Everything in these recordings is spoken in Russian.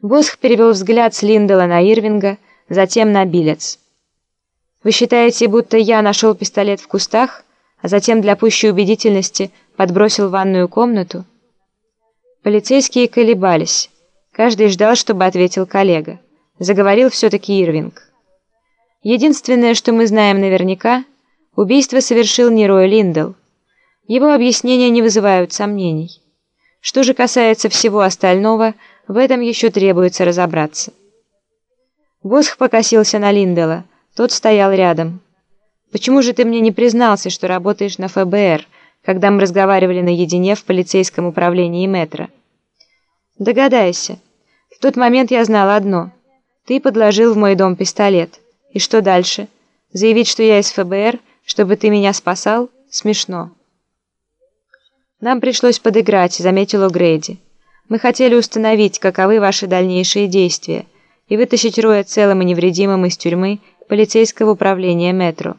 Босх перевел взгляд с Линдела на Ирвинга, затем на Билец. «Вы считаете, будто я нашел пистолет в кустах, а затем для пущей убедительности подбросил в ванную комнату?» Полицейские колебались. Каждый ждал, чтобы ответил коллега. Заговорил все-таки Ирвинг. «Единственное, что мы знаем наверняка, убийство совершил не Рой Линдел. Его объяснения не вызывают сомнений. Что же касается всего остального, в этом еще требуется разобраться. Босх покосился на Линдела. Тот стоял рядом. «Почему же ты мне не признался, что работаешь на ФБР, когда мы разговаривали наедине в полицейском управлении метро?» «Догадайся. В тот момент я знал одно. Ты подложил в мой дом пистолет. И что дальше? Заявить, что я из ФБР, чтобы ты меня спасал? Смешно». «Нам пришлось подыграть», — заметила Грейди. Мы хотели установить, каковы ваши дальнейшие действия, и вытащить Роя целым и невредимым из тюрьмы полицейского управления метро.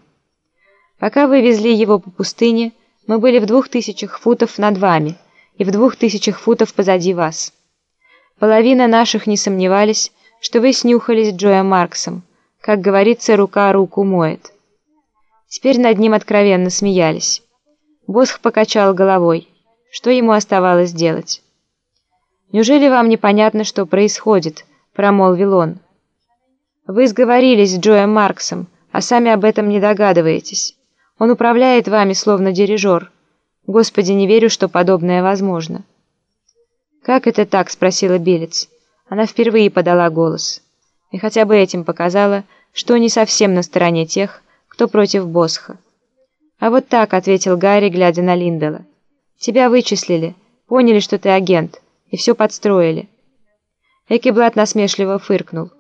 Пока вы везли его по пустыне, мы были в двух тысячах футов над вами и в двух тысячах футов позади вас. Половина наших не сомневались, что вы снюхались Джоя Марксом. Как говорится, рука руку моет. Теперь над ним откровенно смеялись. Босх покачал головой. Что ему оставалось делать? «Неужели вам непонятно, что происходит?» – промолвил он. «Вы сговорились с Джоем Марксом, а сами об этом не догадываетесь. Он управляет вами, словно дирижер. Господи, не верю, что подобное возможно». «Как это так?» – спросила Билец. Она впервые подала голос. И хотя бы этим показала, что не совсем на стороне тех, кто против Босха. «А вот так», — ответил Гарри, глядя на Линдела. «Тебя вычислили, поняли, что ты агент» и все подстроили. Экиблат насмешливо фыркнул.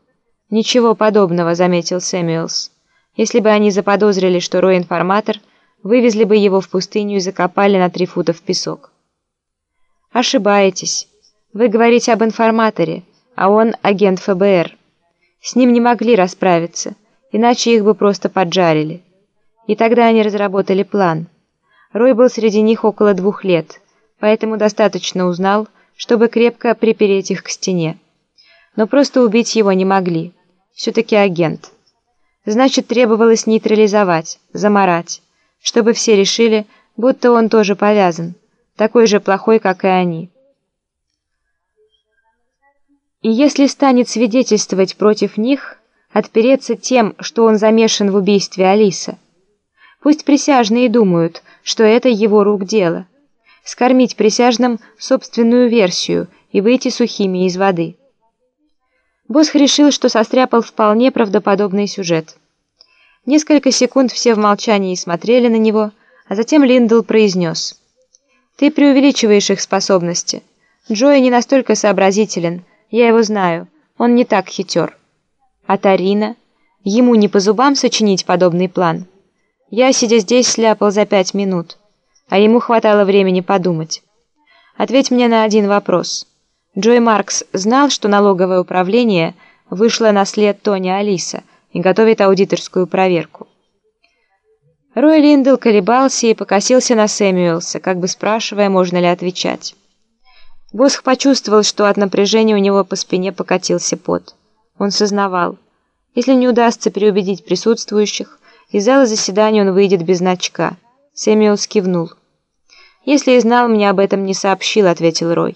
«Ничего подобного», — заметил Сэмюэлс. «Если бы они заподозрили, что Рой информатор, вывезли бы его в пустыню и закопали на три фута в песок». «Ошибаетесь. Вы говорите об информаторе, а он агент ФБР. С ним не могли расправиться, иначе их бы просто поджарили. И тогда они разработали план. Рой был среди них около двух лет, поэтому достаточно узнал, чтобы крепко припереть их к стене. Но просто убить его не могли. Все-таки агент. Значит, требовалось нейтрализовать, заморать, чтобы все решили, будто он тоже повязан, такой же плохой, как и они. И если станет свидетельствовать против них, отпереться тем, что он замешан в убийстве Алиса. Пусть присяжные думают, что это его рук дело скормить присяжным собственную версию и выйти сухими из воды. Босх решил, что состряпал вполне правдоподобный сюжет. Несколько секунд все в молчании смотрели на него, а затем Линдл произнес. «Ты преувеличиваешь их способности. Джои не настолько сообразителен, я его знаю, он не так хитер. А Тарина? Ему не по зубам сочинить подобный план. Я, сидя здесь, сляпал за пять минут» а ему хватало времени подумать. Ответь мне на один вопрос. Джой Маркс знал, что налоговое управление вышло на след Тони Алиса и готовит аудиторскую проверку. Рой Линдл колебался и покосился на Сэмюэлса, как бы спрашивая, можно ли отвечать. Босх почувствовал, что от напряжения у него по спине покатился пот. Он сознавал, если не удастся переубедить присутствующих, из зала заседания он выйдет без значка. Сэмюэлс кивнул. «Если и знал, мне об этом не сообщил», — ответил Рой.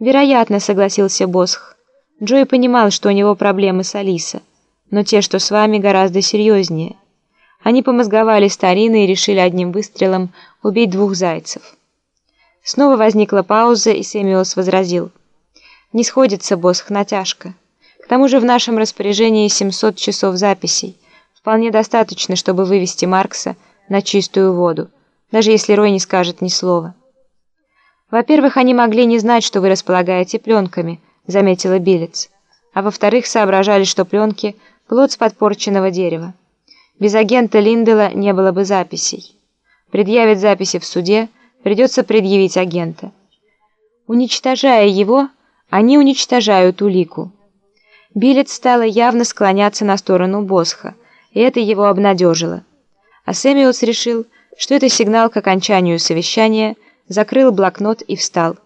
«Вероятно», — согласился Босх. Джой понимал, что у него проблемы с Алиса, но те, что с вами, гораздо серьезнее. Они помозговали старины и решили одним выстрелом убить двух зайцев. Снова возникла пауза, и Сэмюэлс возразил. «Не сходится, Босх, натяжка. К тому же в нашем распоряжении 700 часов записей. Вполне достаточно, чтобы вывести Маркса на чистую воду даже если Рой не скажет ни слова. «Во-первых, они могли не знать, что вы располагаете пленками», — заметила Билец. «А во-вторых, соображали, что пленки — плод с подпорченного дерева. Без агента Линдела не было бы записей. Предъявить записи в суде, придется предъявить агента. Уничтожая его, они уничтожают улику». Билец стала явно склоняться на сторону Босха, и это его обнадежило. А Сэмюэлс решил, что это сигнал к окончанию совещания, закрыл блокнот и встал.